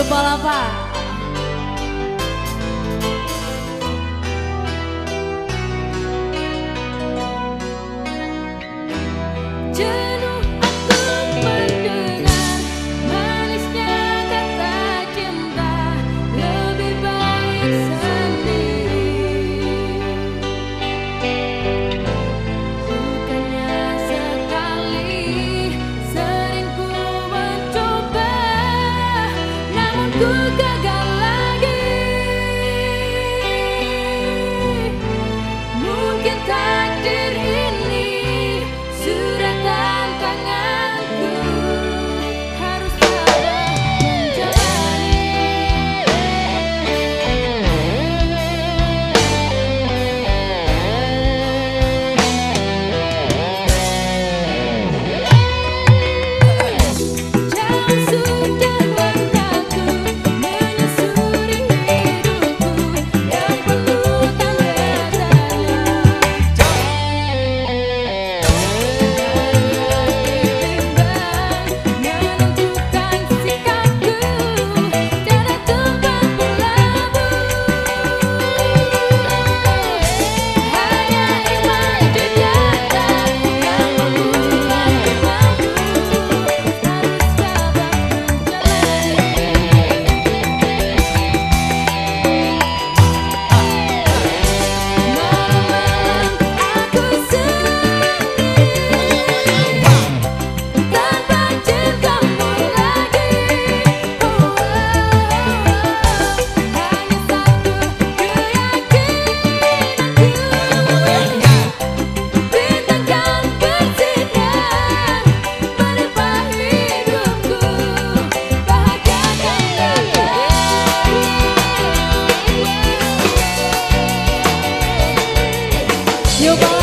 Kepala Pak You